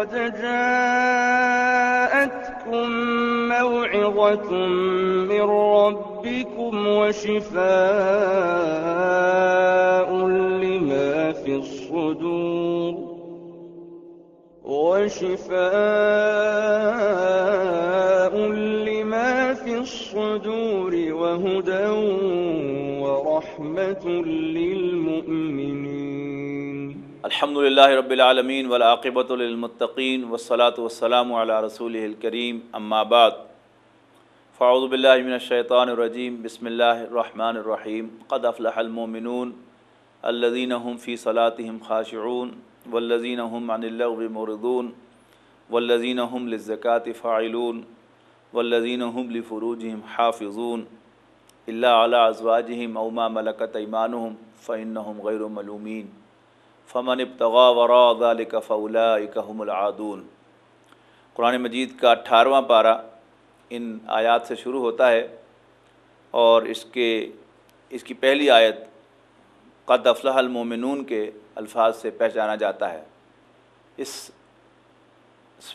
قد جاءتكم موعظة من ربكم وشفاء لما في الصدور وشفاء لما في الصدور وهدى الحمد للہ رب العالمین ولاقبۃ للمتقین والصلاة والسلام علی رسول الکریم، اما بعد، فاعوذ باللہ من الشیطان الرجیم، بسم اللہ الرحمن الرحیم، قد افلح المؤمنون الذین هم فی صلاتهم خاشعون والذین هم عن اللغو معرضون والذین هم للزکاة فاعلون والذین هم لفروجهم حافظون الا علی ازواجهم او ما ملکت ایمانهم فإنهم غیر ملومین۔ فمن ابتغا ورا ذلك فاولئک هم العادون۔ قرآن مجید کا اٹھارواں پارہ ان آیات سے شروع ہوتا ہے اور اس کے اس کی پہلی آیت قد افلح المومنون کے الفاظ سے پہچانا جاتا ہے۔ اس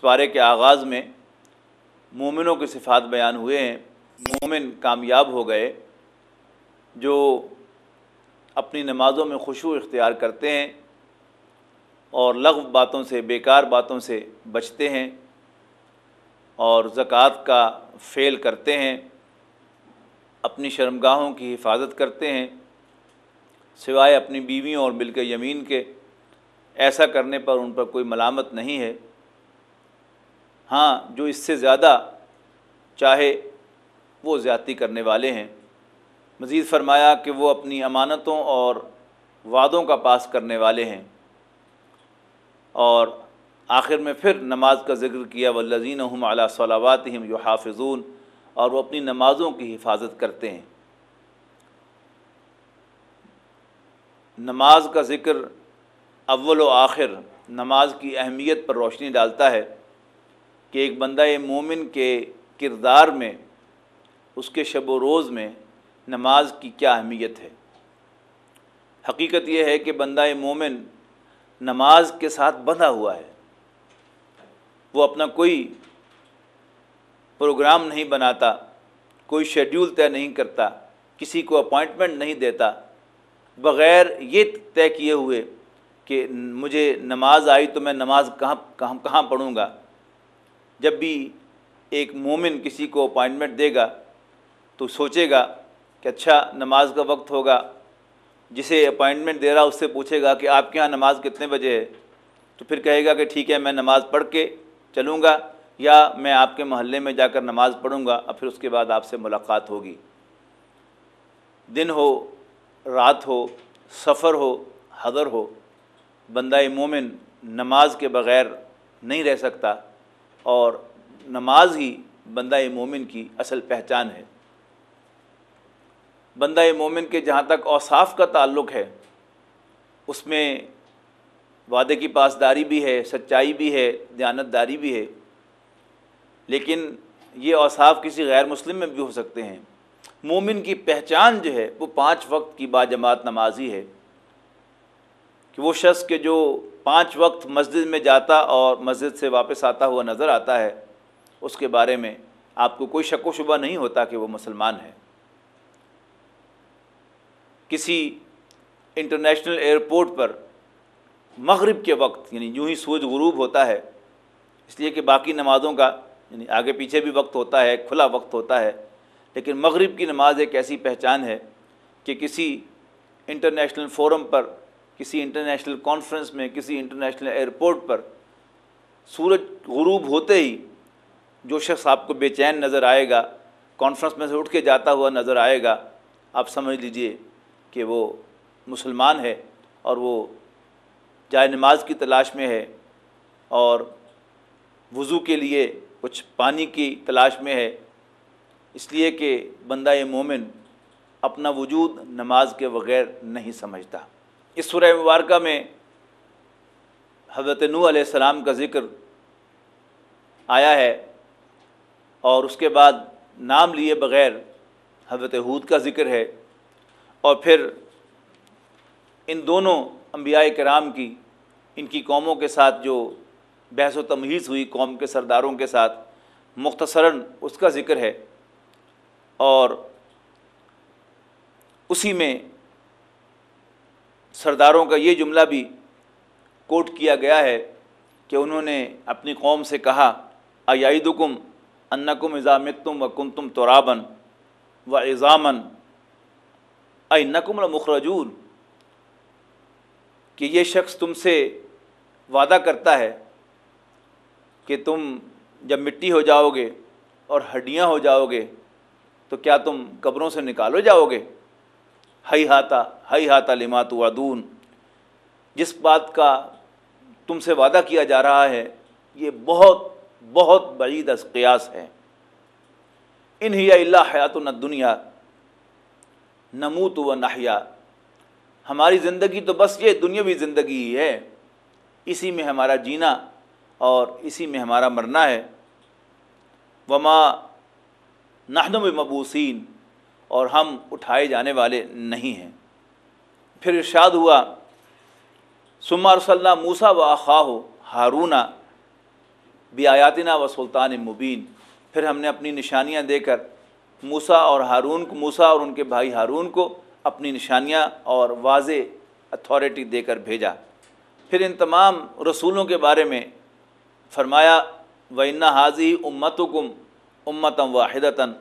پارے کے آغاز میں مومنوں کے صفات بیان ہوئے ہیں۔ مومن کامیاب ہو گئے جو اپنی نمازوں میں خوشو اختیار کرتے ہیں۔ اور لغو باتوں سے، بیکار باتوں سے بچتے ہیں اور زکوٰۃ کا فعل کرتے ہیں، اپنی شرمگاہوں کی حفاظت کرتے ہیں، سوائے اپنی بیویوں اور مل کے یمین کے۔ ایسا کرنے پر ان پر کوئی ملامت نہیں ہے۔ ہاں جو اس سے زیادہ چاہے وہ زیادتی کرنے والے ہیں۔ مزید فرمایا کہ وہ اپنی امانتوں اور وعدوں کا پاس کرنے والے ہیں۔ اور آخر میں پھر نماز کا ذکر کیا والذین هم علی صلواتہم یحافظون اور وہ اپنی نمازوں کی حفاظت کرتے ہیں۔ نماز کا ذکر اول و آخر نماز کی اہمیت پر روشنی ڈالتا ہے کہ ایک بندہ مومن کے کردار میں، اس کے شب و روز میں نماز کی کیا اہمیت ہے۔ حقیقت یہ ہے کہ بندہ مومن نماز کے ساتھ بندھا ہوا ہے۔ وہ اپنا کوئی پروگرام نہیں بناتا، کوئی شیڈیول طے نہیں کرتا، کسی کو اپوائنٹمنٹ نہیں دیتا۔ بغیر یہ طے کیے ہوئے کہ مجھے نماز آئی تو میں نماز کہاں کہاں کہاں پڑھوں گا؟ جب بھی ایک مومن کسی کو اپوائنٹمنٹ دے گا تو سوچے گا کہ اچھا نماز کا وقت ہوگا۔ جسے اپائنٹمنٹ دے رہا اس سے پوچھے گا کہ آپ کے یہاں نماز کتنے بجے ہے؟ تو پھر کہے گا کہ ٹھیک ہے، میں نماز پڑھ کے چلوں گا یا میں آپ کے محلے میں جا کر نماز پڑھوں گا، اور پھر اس کے بعد آپ سے ملاقات ہوگی۔ دن ہو، رات ہو، سفر ہو، حضر ہو، بندہ مومن نماز کے بغیر نہیں رہ سکتا، اور نماز ہی بندہ مومن کی اصل پہچان ہے۔ بندہ مومن کے جہاں تک اوصاف کا تعلق ہے، اس میں وعدے کی پاسداری بھی ہے، سچائی بھی ہے دیانت داری بھی ہے۔ لیکن یہ اوصاف کسی غیر مسلم میں بھی ہو سکتے ہیں۔ مومن کی پہچان جو ہے، وہ پانچ وقت کی باجماعت نمازی ہے۔ کہ وہ شخص کے جو پانچ وقت مسجد میں جاتا اور مسجد سے واپس آتا ہوا نظر آتا ہے، اس کے بارے میں آپ کو کوئی شک و شبہ نہیں ہوتا کہ وہ مسلمان ہے۔ کسی انٹرنیشنل ایئرپورٹ پر مغرب کے وقت یعنی یوں ہی سورج غروب ہوتا ہے، اس لیے کہ باقی نمازوں کا یعنی آگے پیچھے بھی وقت ہوتا ہے، کھلا وقت ہوتا ہے، لیکن مغرب کی نماز ایک ایسی پہچان ہے کہ کسی انٹرنیشنل فورم پر، کسی انٹرنیشنل کانفرنس میں، کسی انٹرنیشنل ایئرپورٹ پر سورج غروب ہوتے ہی جو شخص آپ کو بے چین نظر آئے گا، کانفرنس میں سے اٹھ کے جاتا ہوا نظر آئے گا، آپ سمجھ لیجیے کہ وہ مسلمان ہے اور وہ جائے نماز کی تلاش میں ہے اور وضو کے لیے کچھ پانی کی تلاش میں ہے، اس لیے کہ بندہ مومن اپنا وجود نماز کے بغیر نہیں سمجھتا۔ اس سورہ مبارکہ میں حضرت نو علیہ السلام کا ذکر آیا ہے اور اس کے بعد نام لیے بغیر حضرت حود کا ذکر ہے۔ اور پھر ان دونوں انبیاء کرام کی، ان کی قوموں کے ساتھ جو بحث و تمہیز ہوئی قوم کے سرداروں کے ساتھ، مختصراً اس کا ذکر ہے۔ اور اسی میں سرداروں کا یہ جملہ بھی کوٹ کیا گیا ہے کہ انہوں نے اپنی قوم سے کہا ایدکم انکم ازامت تم و کن تم ترابن و ایزامن اے نقم المخرجون کہ یہ شخص تم سے وعدہ کرتا ہے کہ تم جب مٹی ہو جاؤ گے اور ہڈیاں ہو جاؤ گے تو کیا تم قبروں سے نکالو جاؤ گے ہئی ہاتھا ہئی ہاتھا لمات ودون جس بات کا تم سے وعدہ کیا جا رہا ہے، یہ بہت بہت بعید از قیاس ہے۔ انہیا اللہ حیات نہ دنیا نموت و نحیا۔ ہماری زندگی تو بس یہ دنیاوی زندگی ہی ہے۔ اسی میں ہمارا جینا اور اسی میں ہمارا مرنا ہے۔ وما نحن مبوسین اور ہم اٹھائے جانے والے نہیں ہیں۔ پھر ارشاد ہوا سمار صلی اللہ موسا و اخواہ ہارونہ بھی آیاتنا و سلطان مبین۔ پھر ہم نے اپنی نشانیاں دے کر موسا اور ہارون کو موسا اور ان کے بھائی ہارون کو اپنی نشانیاں اور واضح اتھارٹی دے کر بھیجا۔ پھر ان تمام رسولوں کے بارے میں فرمایا و انا حاضی امتکم امتم واحدتاً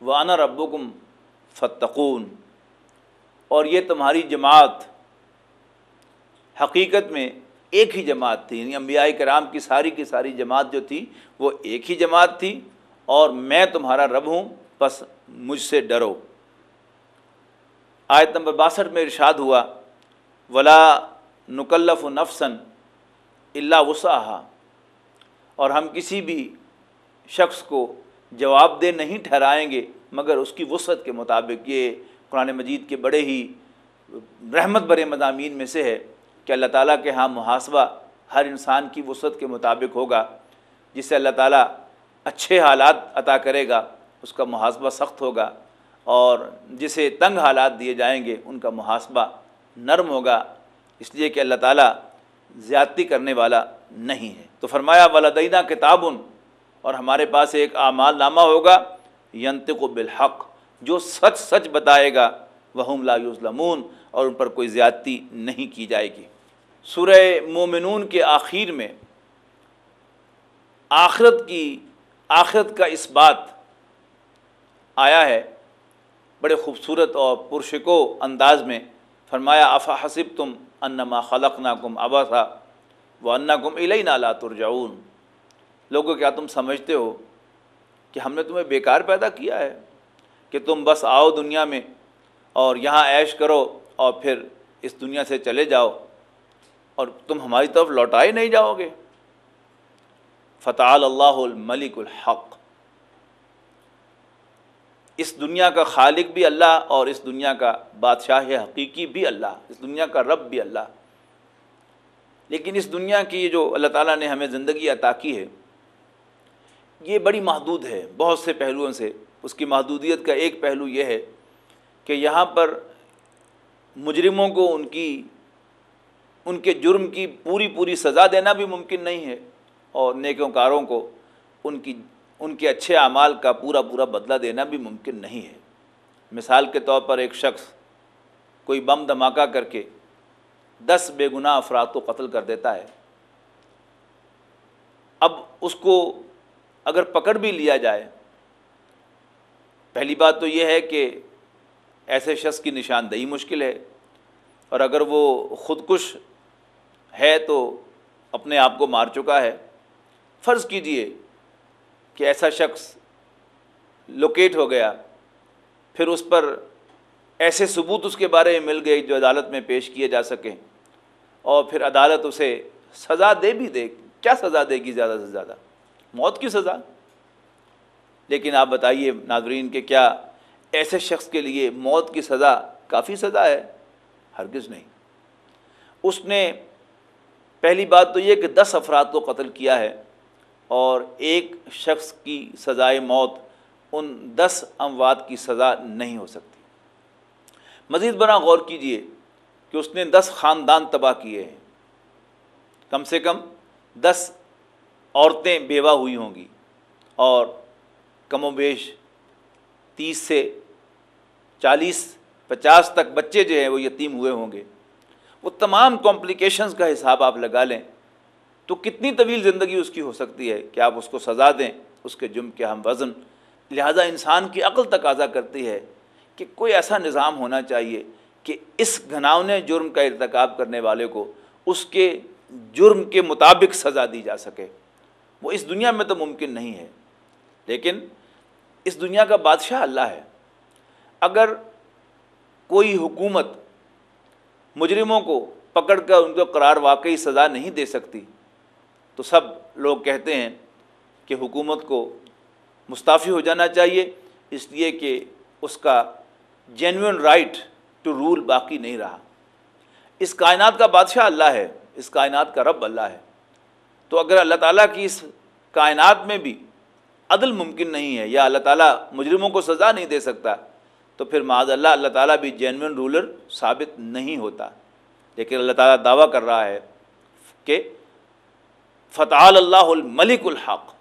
وانا ربکم فتقون اور یہ تمہاری جماعت حقیقت میں ایک ہی جماعت تھی یعنی انبیاء کرام کی ساری کی ساری جماعت جو تھی وہ ایک ہی جماعت تھی اور میں تمہارا رب ہوں۔ بس مجھ سے ڈرو۔ آیت نمبر باسٹھ میں ارشاد ہوا، ولا نکلف و نفسن اللہ وسعہ اور ہم کسی بھی شخص کو جواب دہ نہیں ٹھہرائیں گے، مگر اس کی وسعت کے مطابق۔ یہ قرآن مجید کے بڑے ہی رحمت برے مضامین میں سے ہے کہ اللہ تعالیٰ کے ہاں محاسبہ ہر انسان کی وسعت کے مطابق ہوگا، جس سے اللہ تعالیٰ اچھے حالات عطا کرے گا۔ اس کا محاسبہ سخت ہوگا اور جسے تنگ حالات دیے جائیں گے، ان کا محاسبہ نرم ہوگا۔ اس لیے کہ اللہ تعالیٰ زیادتی کرنے والا نہیں ہے۔ تو فرمایا والدینہ کتابن اور ہمارے پاس ایک اعمال نامہ ہوگا ینتق و بالحق جو سچ سچ بتائے گا وہ لا یظلمون اور ان پر کوئی زیادتی نہیں کی جائے گی۔ سورہ مومنون کے آخر میں آخرت کی، آخرت کا اس بات آیا ہے، بڑے خوبصورت اور پرشکو انداز میں فرمایا، افا حسب تم انما خلق نا کم ابا تھا وہ انا کم علیہ نالا ترجعون لوگوں، کیا تم سمجھتے ہو کہ ہم نے تمہیں بیکار پیدا کیا ہے؟ کہ تم بس آؤ دنیا میں اور یہاں عیش کرو اور پھر اس دنیا سے چلے جاؤ اور تم ہماری طرف لوٹائے نہیں جاؤ گے۔ فتح اللہ الملک الحق۔ اس دنیا کا خالق بھی اللہ اور اس دنیا کا بادشاہ حقیقی بھی اللہ، اس دنیا کا رب بھی اللہ۔ لیکن اس دنیا کی جو اللہ تعالیٰ نے ہمیں زندگی عطا کی ہے، یہ بڑی محدود ہے بہت سے پہلوؤں سے۔ اس کی محدودیت کا ایک پہلو یہ ہے کہ یہاں پر مجرموں کو ان کی، ان کے جرم کی پوری پوری سزا دینا بھی ممکن نہیں ہے اور نیکوں کاروں کو ان کی ان کے اچھے اعمال کا پورا پورا بدلہ دینا بھی ممکن نہیں ہے۔ مثال کے طور پر ایک شخص کوئی بم دھماکہ کر کے دس بے گناہ افراد کو قتل کر دیتا ہے۔ اب اس کو اگر پکڑ بھی لیا جائے، پہلی بات تو یہ ہے کہ ایسے شخص کی نشاندہی مشکل ہے۔ اور اگر وہ خودکش ہے تو اپنے آپ کو مار چکا ہے۔ فرض کیجیے کہ ایسا شخص لوکیٹ ہو گیا، پھر اس پر ایسے ثبوت اس کے بارے میں مل گئے جو عدالت میں پیش کیے جا سکیں، اور پھر عدالت اسے سزا دے بھی دے، کیا سزا دے گی زیادہ سے زیادہ؟ موت کی سزا۔ لیکن آپ بتائیے ناظرین کہ کیا ایسے شخص کے لیے موت کی سزا کافی سزا ہے؟ ہرگز نہیں۔ اس نے پہلی بات تو یہ کہ دس افراد کو قتل کیا ہے۔ اور ایک شخص کی سزائے موت ان دس اموات کی سزا نہیں ہو سکتی۔ مزید بنا غور کیجیے کہ اس نے دس خاندان تباہ کیے ہیں۔ کم سے کم دس عورتیں بیوہ ہوئی ہوں گی اور کم و بیش تیس سے چالیس، پچاس تک بچے جو ہیں وہ یتیم ہوئے ہوں گے۔ وہ تمام کمپلیکیشنز کا حساب آپ لگا لیں۔ تو کتنی طویل زندگی اس کی ہو سکتی ہے کہ آپ اس کو سزا دیں، اس کے جرم کے ہم وزن۔ لہٰذا انسان کی عقل تقاضا کرتی ہے کہ کوئی ایسا نظام ہونا چاہیے کہ اس گھناؤنے جرم کا ارتکاب کرنے والے کو اس کے جرم کے مطابق سزا دی جا سکے۔ وہ اس دنیا میں تو ممکن نہیں ہے۔ لیکن اس دنیا کا بادشاہ اللہ ہے۔ اگر کوئی حکومت مجرموں کو پکڑ کر ان کو قرار واقعی سزا نہیں دے سکتی تو سب لوگ کہتے ہیں کہ حکومت کو مستعفی ہو جانا چاہیے، اس لیے کہ اس کا جینوئن رائٹ ٹو رول باقی نہیں رہا۔ اس کائنات کا بادشاہ اللہ ہے، اس کائنات کا رب اللہ ہے۔ تو اگر اللہ تعالیٰ کی اس کائنات میں بھی عدل ممکن نہیں ہے یا اللہ تعالیٰ مجرموں کو سزا نہیں دے سکتا، تو پھر معاذ اللہ اللہ تعالیٰ بھی جینوئن رولر ثابت نہیں ہوتا۔ لیکن اللہ تعالیٰ دعویٰ کر رہا ہے کہ فتح اللہ الملک الحق۔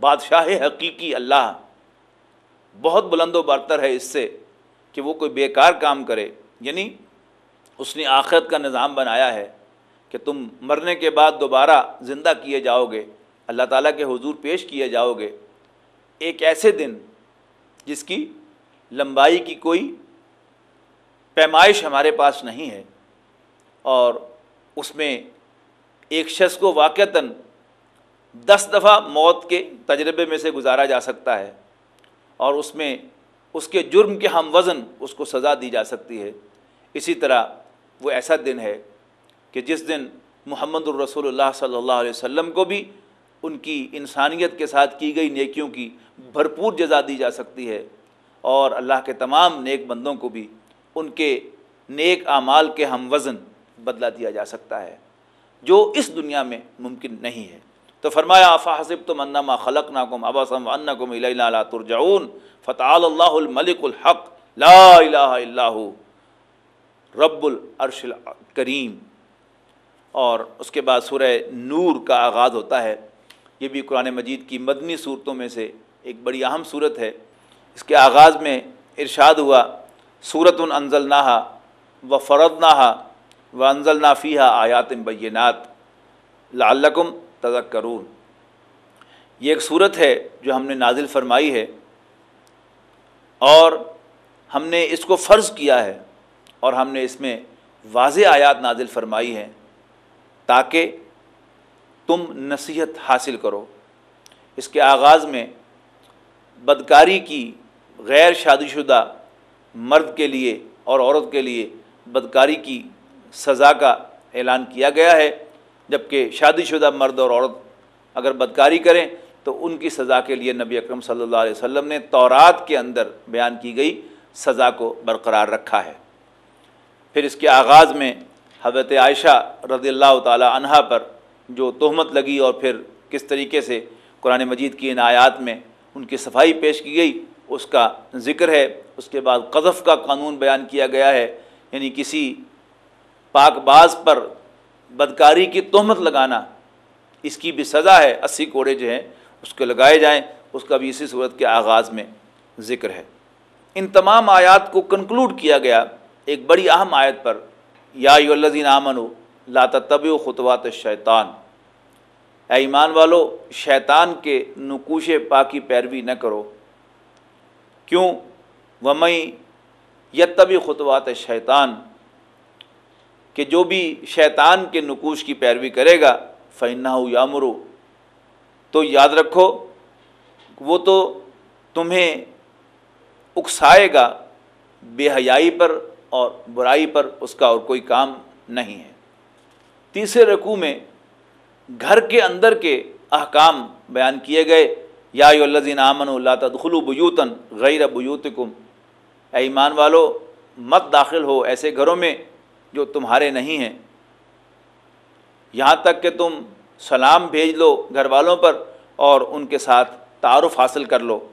بادشاہ حقیقی اللہ۔ بہت بلند و برتر ہے اس سے کہ وہ کوئی بیکار کام کرے۔ یعنی اس نے آخرت کا نظام بنایا ہے کہ تم مرنے کے بعد دوبارہ زندہ کیے جاؤ گے اللہ تعالیٰ کے حضور پیش کیے جاؤ گے ایک ایسے دن جس کی لمبائی کی کوئی پیمائش ہمارے پاس نہیں ہے اور اس میں ایک شخص کو واقعتاً دس دفعہ موت کے تجربے میں سے گزارا جا سکتا ہے اور اس میں اس کے جرم کے ہم وزن اس کو سزا دی جا سکتی ہے۔ اسی طرح وہ ایسا دن ہے کہ جس دن محمد الرسول اللہ صلی اللہ علیہ وسلم کو بھی ان کی انسانیت کے ساتھ کی گئی نیکیوں کی بھرپور جزا دی جا سکتی ہے اور اللہ کے تمام نیک بندوں کو بھی ان کے نیک اعمال کے ہم وزن بدلہ دیا جا سکتا ہے۔ جو اس دنیا میں ممکن نہیں ہے۔ تو فرمایا فاحب تو منما خلق ناکم اباسم انکم الا ترجعون۔ فتعال اللہ الملک الحق۔ لا الہ الا ہو رب العرش الکریم۔ اور اس کے بعد سورہ نور کا آغاز ہوتا ہے۔ یہ بھی قرآن مجید کی مدنی صورتوں میں سے ایک بڑی اہم صورت ہے۔ اس کے آغاز میں ارشاد ہوا صورت انزل نہا و فرد نہا و انزل نافیہ آیات بینات لعلکم تذکرون۔ یہ ایک صورت ہے جو ہم نے نازل فرمائی ہے اور ہم نے اس کو فرض کیا ہے اور ہم نے اس میں واضح آیات نازل فرمائی ہیں تاکہ تم نصیحت حاصل کرو۔ اس کے آغاز میں بدکاری کی غیر شادی شدہ مرد کے لیے اور عورت کے لیے بدکاری کی سزا کا اعلان کیا گیا ہے، جبکہ شادی شدہ مرد اور عورت اگر بدکاری کریں تو ان کی سزا کے لیے نبی اکرم صلی اللہ علیہ وسلم نے تورات کے اندر بیان کی گئی، سزا کو برقرار رکھا ہے۔ پھر اس کے آغاز میں حضرت عائشہ رضی اللہ تعالی عنہ پر جو تہمت لگی اور پھر کس طریقے سے قرآن مجید کی ان آیات میں ان کی صفائی پیش کی گئی، اس کا ذکر ہے۔ اس کے بعد قذف کا قانون بیان کیا گیا ہے یعنی کسی پاک باز پر بدکاری کی تہمت لگانا، اس کی بھی سزا ہے، اسی کوڑے جو ہیں، اس کو لگائے جائیں، اس کا بھی اسی صورت کے آغاز میں ذکر ہے۔ ان تمام آیات کو کنکلوڈ کیا گیا، ایک بڑی اہم آیت پر، یا الذین آمنو لا طب خطوات شیطان اے ایمان والو، شیطان کے نقوش پاکی پیروی نہ کرو۔ کیوں؟ ومئی یتبی خطوات شیطان کہ جو بھی شیطان کے نقوش کی پیروی کرے گا فینہ یامرو تو یاد رکھو، وہ تو تمہیں اکسائے گا بے حیائی پر اور برائی پر، اس کا اور کوئی کام نہیں ہے۔ تیسرے رقوع میں گھر کے اندر کے احکام بیان کیے گئے۔ یا الزین امن اللہ تدخلو بیوتن غیر بیوتکم۔ اے ایمان والو، مت داخل ہو ایسے گھروں میں جو تمہارے نہیں ہیں۔ یہاں تک کہ تم سلام بھیج لو گھر والوں پر اور ان کے ساتھ تعارف حاصل کر لو۔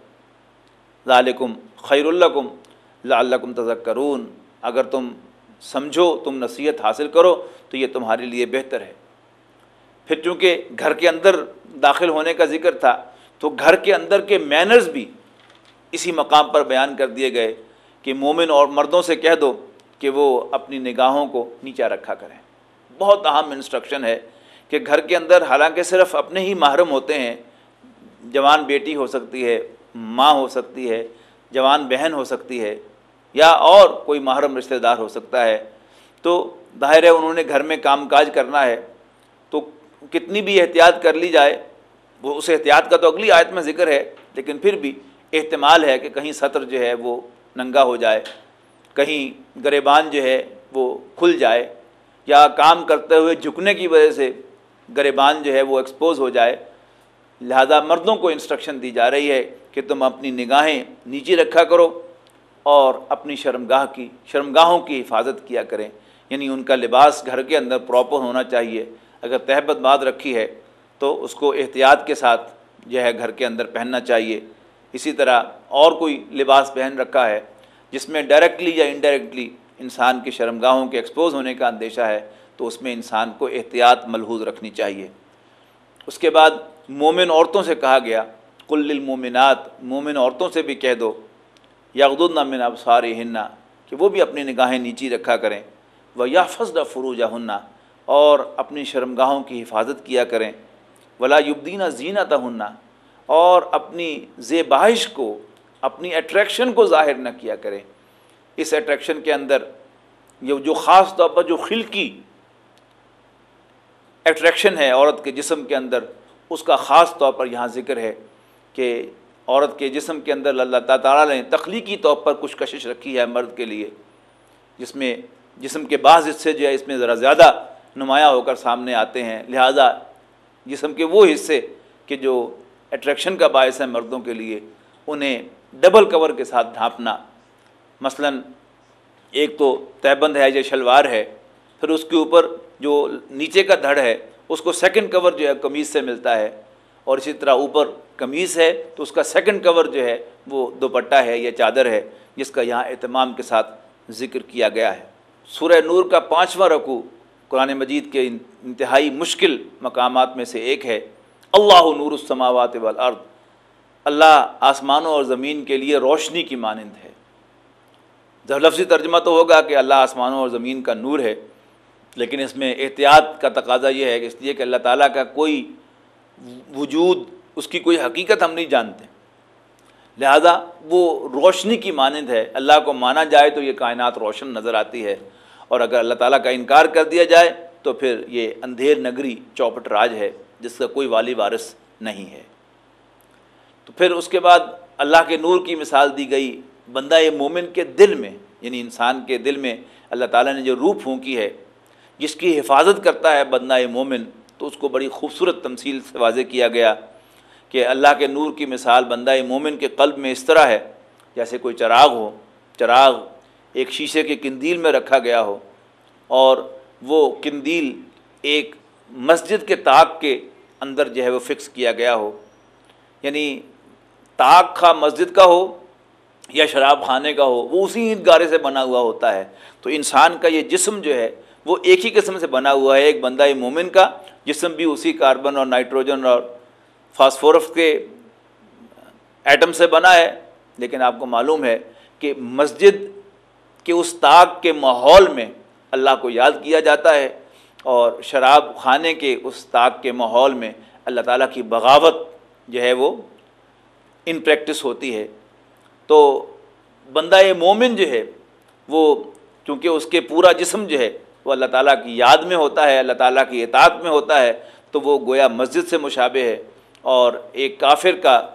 ذالکم خیر الکم لعلکم تذکرون۔ اگر تم سمجھو تم نصیحت حاصل کرو تو یہ تمہارے لیے بہتر ہے۔ پھر چونکہ گھر کے اندر داخل ہونے کا ذکر تھا، تو گھر کے اندر کے مینرز بھی اسی مقام پر بیان کر دیے گئے کہ مومن اور مردوں سے کہہ دو کہ وہ اپنی نگاہوں کو نیچا رکھا کریں۔ بہت اہم انسٹرکشن ہے کہ گھر کے اندر، حالانکہ صرف اپنے ہی محرم ہوتے ہیں، جوان بیٹی ہو سکتی ہے، ماں ہو سکتی ہے، جوان بہن ہو سکتی ہے، یا اور کوئی محرم رشتہ دار ہو سکتا ہے، تو ظاہر ہے انہوں نے گھر میں کام کاج کرنا ہے، تو کتنی بھی احتیاط کر لی جائے، وہ اس احتیاط کا تو اگلی آیت میں ذکر ہے، لیکن پھر بھی احتمال ہے کہ کہیں سطر جو ہے وہ ننگا ہو جائے۔ کہیں گریبان جو ہے وہ کھل جائے یا کام کرتے ہوئے جھکنے کی وجہ سے گریبان جو ہے وہ ایکسپوز ہو جائے، لہذا مردوں کو انسٹرکشن دی جا رہی ہے کہ تم اپنی نگاہیں نیچے رکھا کرو اور اپنی شرمگاہ کی، شرمگاہوں کی حفاظت کیا کریں۔ یعنی ان کا لباس گھر کے اندر پراپر ہونا چاہیے۔ اگر تہبت بات رکھی ہے تو اس کو احتیاط کے ساتھ جو ہے گھر کے اندر پہننا چاہیے۔ اسی طرح اور کوئی لباس پہن رکھا ہے جس میں ڈائریکٹلی یا انڈائریکٹلی انسان کی شرمگاہوں کے ایکسپوز ہونے کا اندیشہ ہے، تو اس میں انسان کو احتیاط ملحوظ رکھنی چاہیے۔ اس کے بعد مومن عورتوں سے کہا گیا کل المومنات مومن عورتوں سے بھی کہہ دو یغد من ابصار ہننا کہ وہ بھی اپنی نگاہیں نیچی رکھا کریں وہ یا فضل فروجہ ہننا اور اپنی شرمگاہوں کی حفاظت کیا کریں، ولا یبدینہ زینت ہننا اور اپنی زیبائش کو اپنی اٹریکشن کو ظاہر نہ کیا کریں اس اٹریکشن کے اندر یہ جو خاص طور پر جو خلقی اٹریکشن ہے عورت کے جسم کے اندر، اس کا خاص طور پر یہاں ذکر ہے کہ عورت کے جسم کے اندر اللہ تعالیٰ نے تخلیقی طور پر کچھ کشش رکھی ہے مرد کے لیے، جس میں جسم کے بعض حصے جو ہے اس میں ذرا زیادہ نمایاں ہو کر سامنے آتے ہیں۔ لہٰذا جسم کے وہ حصے کہ جو اٹریکشن کا باعث ہے مردوں کے لیے، انہیں ڈبل کور کے ساتھ ڈھانپنا۔ مثلا ایک تو تہبند ہے یا شلوار ہے، پھر اس کے اوپر جو نیچے کا دھڑ ہے، اس کو سیکنڈ کور جو ہے قمیض سے ملتا ہے۔ اور اسی طرح اوپر قمیض ہے، تو اس کا سیکنڈ کور جو ہے وہ دوپٹہ ہے یا چادر ہے، جس کا یہاں اہتمام کے ساتھ ذکر کیا گیا ہے۔ سورہ نور کا پانچواں رقو قرآن مجید کے انتہائی مشکل مقامات میں سے ایک ہے۔ اللہ نور السماوات والارض۔ اللہ آسمانوں اور زمین کے لیے روشنی کی مانند ہے۔ لفظی ترجمہ تو ہوگا کہ اللہ آسمانوں اور زمین کا نور ہے، لیکن اس میں احتیاط کا تقاضا یہ ہے کہ اس لیے کہ اللہ تعالیٰ کا کوئی وجود، اس کی کوئی حقیقت ہم نہیں جانتے۔ لہذا وہ روشنی کی مانند ہے۔ اللہ کو مانا جائے تو یہ کائنات روشن نظر آتی ہے۔ اور اگر اللہ تعالیٰ کا انکار کر دیا جائے تو پھر یہ اندھیر نگری چوپٹ راج ہے، جس کا کوئی والی وارث نہیں ہے۔ تو پھر اس کے بعد اللہ کے نور کی مثال دی گئی، بندہ مومن کے دل میں یعنی انسان کے دل میں اللہ تعالیٰ نے جو روح پھونکی ہے، جس کی حفاظت کرتا ہے بندہ مومن، تو اس کو بڑی خوبصورت تمثیل سے واضح کیا گیا کہ اللہ کے نور کی مثال بندہ مومن کے قلب میں اس طرح ہے، جیسے کوئی چراغ ہو۔ چراغ ایک شیشے کے کندیل میں رکھا گیا ہو اور وہ کندیل ایک مسجد کے طاق کے اندر جو ہے وہ فکس کیا گیا ہو۔ یعنی طاق خواہ مسجد کا ہو یا شراب خانے کا ہو، وہ اسی عید گارے سے بنا ہوا ہوتا ہے۔ تو انسان کا یہ جسم جو ہے، وہ ایک ہی قسم سے بنا ہوا ہے۔ ایک بندہ مومن کا جسم بھی اسی کاربن اور نائٹروجن اور فاسفورف کے ایٹم سے بنا ہے۔ لیکن آپ کو معلوم ہے کہ مسجد کے اس طاق کے ماحول میں اللہ کو یاد کیا جاتا ہے اور شراب خانے کے اس طاق کے ماحول میں اللہ تعالیٰ کی بغاوت جو ہے وہ ان پریکٹس ہوتی ہے، تو بندہ مومن جو ہے، وہ چونکہ اس کے پورا جسم جو ہے، وہ اللہ تعالیٰ کی یاد میں ہوتا ہے، اللہ تعالیٰ کی اطاعت میں ہوتا ہے، تو وہ گویا مسجد سے مشابہ ہے۔ اور ایک کافر کا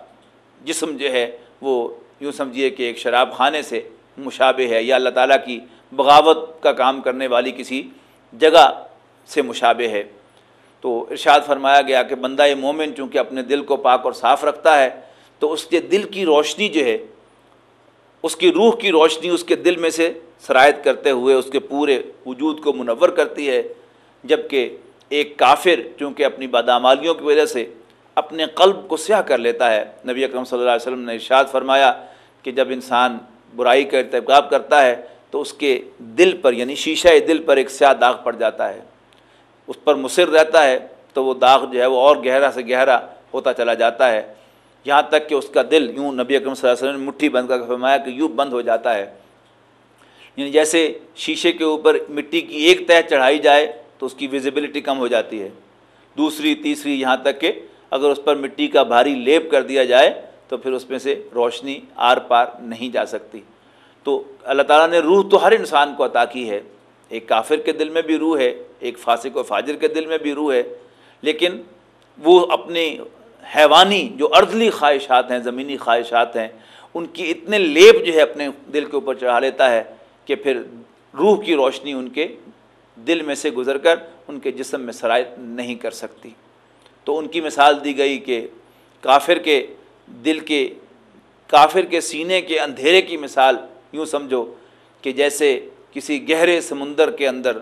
جسم جو ہے، وہ یوں سمجھیے کہ ایک شراب خانے سے مشابہ ہے، یا اللہ تعالیٰ کی بغاوت کا کام کرنے والی کسی جگہ سے مشابہ ہے۔ تو ارشاد فرمایا گیا کہ بندہ مومن چونکہ اپنے دل کو پاک اور صاف رکھتا ہے تو اس کے دل کی روشنی جو ہے، اس کی روح کی روشنی اس کے دل میں سے سرایت کرتے ہوئے اس کے پورے وجود کو منور کرتی ہے جبکہ ایک کافر چونکہ اپنی بادامالیوں کی وجہ سے اپنے قلب کو سیاہ کر لیتا ہے۔ نبی اکرم صلی اللہ علیہ وسلم نے ارشاد فرمایا کہ جب انسان برائی کا ارتکاب کرتا ہے تو اس کے دل پر یعنی شیشہ دل پر ایک سیاہ داغ پڑ جاتا ہے۔ اس پر مصر رہتا ہے تو وہ داغ جو ہے وہ اور گہرا سے گہرا ہوتا چلا جاتا ہے۔ یہاں تک کہ اس کا دل یوں نبی اکرم صلی اللہ علیہ وسلم نے مٹھی بند کر فرمایا کہ یوں بند ہو جاتا ہے۔ یعنی جیسے شیشے کے اوپر مٹی کی ایک تہ چڑھائی جائے تو اس کی ویزیبلٹی کم ہو جاتی ہے۔ دوسری، تیسری، یہاں تک کہ اگر اس پر مٹی کا بھاری لیپ کر دیا جائے تو پھر اس میں سے روشنی آر پار نہیں جا سکتی۔ تو اللہ تعالیٰ نے روح تو ہر انسان کو عطا کی ہے۔ ایک کافر کے دل میں بھی روح ہے، ایک فاسق و فاجر کے دل میں بھی روح ہے، لیکن وہ اپنے حیوانی جو ارضلی خواہشات ہیں، زمینی خواہشات ہیں، ان کی اتنے لیپ جو ہے اپنے دل کے اوپر چڑھا لیتا ہے کہ پھر روح کی روشنی ان کے دل میں سے گزر کر ان کے جسم میں سرایت نہیں کر سکتی۔ تو ان کی مثال دی گئی کہ کافر کے دل کے، کافر کے سینے کے اندھیرے کی مثال یوں سمجھو کہ جیسے کسی گہرے سمندر کے اندر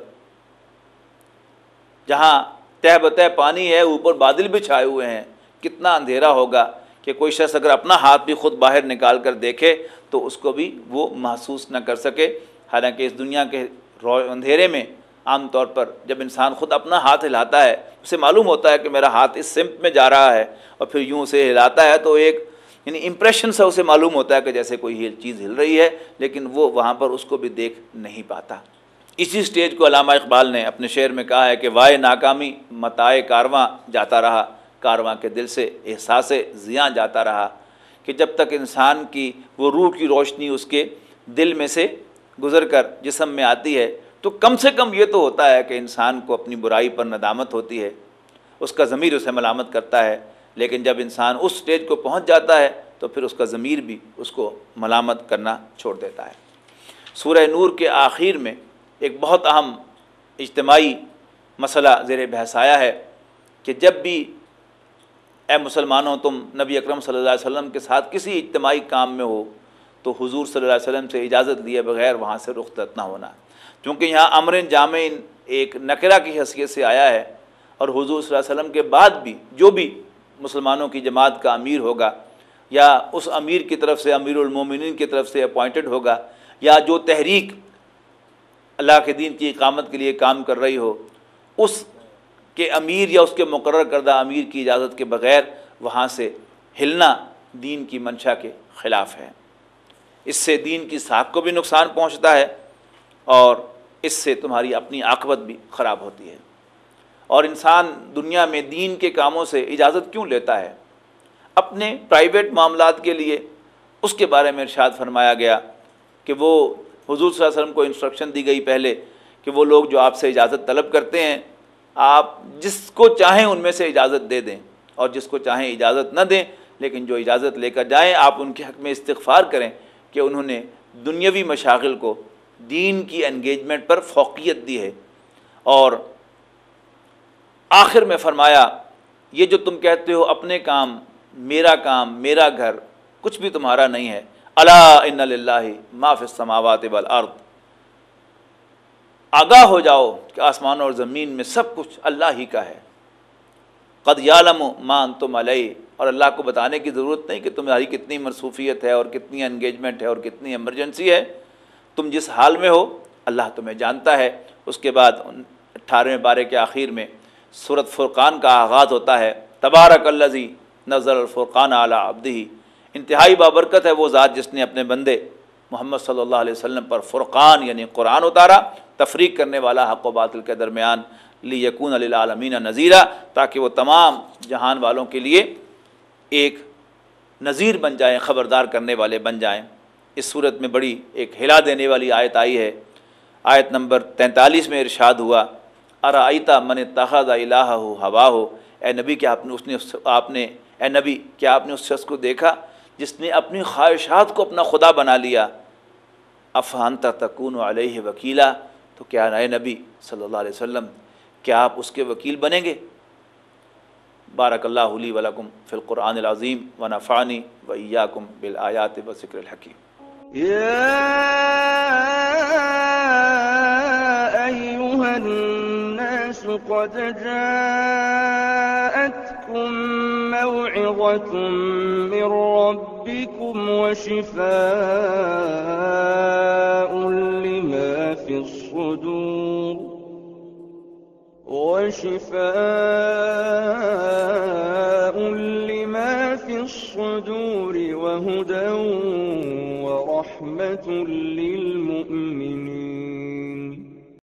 جہاں تہ بتہ پانی ہے، اوپر بادل بھی چھائے ہوئے ہیں کتنا اندھیرا ہوگا کہ کوئی شخص اگر اپنا ہاتھ بھی خود باہر نکال کر دیکھے تو اس کو بھی وہ محسوس نہ کر سکے۔ حالانکہ اس دنیا کے رو، اندھیرے میں عام طور پر جب انسان خود اپنا ہاتھ ہلاتا ہے، اسے معلوم ہوتا ہے کہ میرا ہاتھ اس سمت میں جا رہا ہے اور پھر یوں اسے ہلاتا ہے تو ایک یعنی امپریشن سے اسے معلوم ہوتا ہے کہ جیسے کوئی چیز ہل رہی ہے، لیکن وہ وہاں پر اس کو بھی دیکھ نہیں پاتا۔ اسی سٹیج کو علامہ اقبال نے اپنے شعر میں کہا ہے کہ وائے ناکامی متائے کارواں جاتا رہا۔ کارواں کے دل سے احساس زیاں جاتا رہا کہ جب تک انسان کی وہ روح کی روشنی اس کے دل میں سے گزر کر جسم میں آتی ہے، تو کم سے کم یہ تو ہوتا ہے کہ انسان کو اپنی برائی پر ندامت ہوتی ہے۔ اس کا ضمیر اسے ملامت کرتا ہے، لیکن جب انسان اس سٹیج کو پہنچ جاتا ہے، تو پھر اس کا ضمیر بھی اس کو ملامت کرنا چھوڑ دیتا ہے۔ سورہ نور کے آخر میں ایک بہت اہم اجتماعی مسئلہ زیر بحث آیا ہے کہ جب بھی اے مسلمانوں، تم نبی اکرم صلی اللہ علیہ وسلم کے ساتھ کسی اجتماعی کام میں ہو، تو حضور صلی اللہ علیہ وسلم سے اجازت لیے بغیر وہاں سے رخصت نہ ہونا۔ کیونکہ یہاں امر جامعین ایک نکرہ کی حیثیت سے آیا ہے، اور حضور صلی اللہ علیہ وسلم کے بعد بھی جو بھی مسلمانوں کی جماعت کا امیر ہوگا، یا اس امیر کی طرف سے، امیر المومنین کی طرف سے اپوائنٹڈ ہوگا، یا جو تحریک اللہ کے دین کی اقامت کے لیے کام کر رہی ہو، اس کہ امیر یا اس کے مقرر کردہ امیر کی اجازت کے بغیر وہاں سے ہلنا دین کی منشا کے خلاف ہے۔ اس سے دین کی ساکھ کو بھی نقصان پہنچتا ہے اور اس سے تمہاری اپنی عاقبت بھی خراب ہوتی ہے۔ اور انسان دنیا میں دین کے کاموں سے اجازت کیوں لیتا ہے؟ اپنے پرائیویٹ معاملات کے لیے اس کے بارے میں ارشاد فرمایا گیا کہ وہ حضور صلی اللہ علیہ وسلم کو انسٹرکشن دی گئی پہلے کہ وہ لوگ جو آپ سے اجازت طلب کرتے ہیں آپ جس کو چاہیں ان میں سے اجازت دے دیں اور جس کو چاہیں اجازت نہ دیں، لیکن جو اجازت لے کر جائیں، آپ ان کے حق میں استغفار کریں کہ انہوں نے دنیاوی مشاغل کو، دین کی انگیجمنٹ پر فوقیت دی ہے۔ اور آخر میں فرمایا، یہ جو تم کہتے ہو، اپنے کام، میرا کام، میرا گھر، کچھ بھی تمہارا نہیں ہے۔ اللہ ان اللہ معاف السماوات والارض۔ آگاہ ہو جاؤ کہ آسمان اور زمین میں سب کچھ اللہ ہی کا ہے۔ قد یالم مان تم علیہ اور اللہ کو بتانے کی ضرورت نہیں کہ تمہاری کتنی مصروفیت ہے اور کتنی انگیجمنٹ ہے اور کتنی ایمرجنسی ہے۔ تم جس حال میں ہو، اللہ تمہیں جانتا ہے۔ اس کے بعد اٹھارہویں بارے کے آخر میں صورت فرقان کا آغاز ہوتا ہے۔ تبارک الزی نظر الفرقان اعلیٰ ابدی انتہائی بابرکت ہے وہ ذات جس نے اپنے بندے محمد صلی اللہ علیہ وسلم پر فرقان یعنی قرآن اتارا۔ تفریق کرنے والا حق و باطل کے درمیان لی یقون علی العالمین نذیرہ، تاکہ وہ تمام جہان والوں کے لیے ایک نذیر بن جائیں، خبردار کرنے والے بن جائیں۔ اس صورت میں بڑی ایک ہلا دینے والی آیت آئی ہے۔ آیت نمبر تینتالیس میں ارشاد ہوا ارآتا من تحد الہ ہو ہوا ہو اے نبی، کیا آپ نے اس نے آپ نے اے نبی، کیا آپ نے اس شخص کو دیکھا جس نے اپنی خواہشات کو اپنا خدا بنا لیا؟ افہانتا تکون علیہ وکیلا؟ تو کیا نئے نبی صلی اللہ علیہ وسلم، کیا آپ اس کے وکیل بنیں گے؟ بارک اللہ علی ولکم فی القرآن العظیم و نفانی و ایاکم بالآیات و ذکر الحکیم۔ يا أيها الناس قد جاءتكم موعظة من ربكم وشفاء لما في الصدور وشفاء لما في الصدور وهدى ورحمة للمؤمنين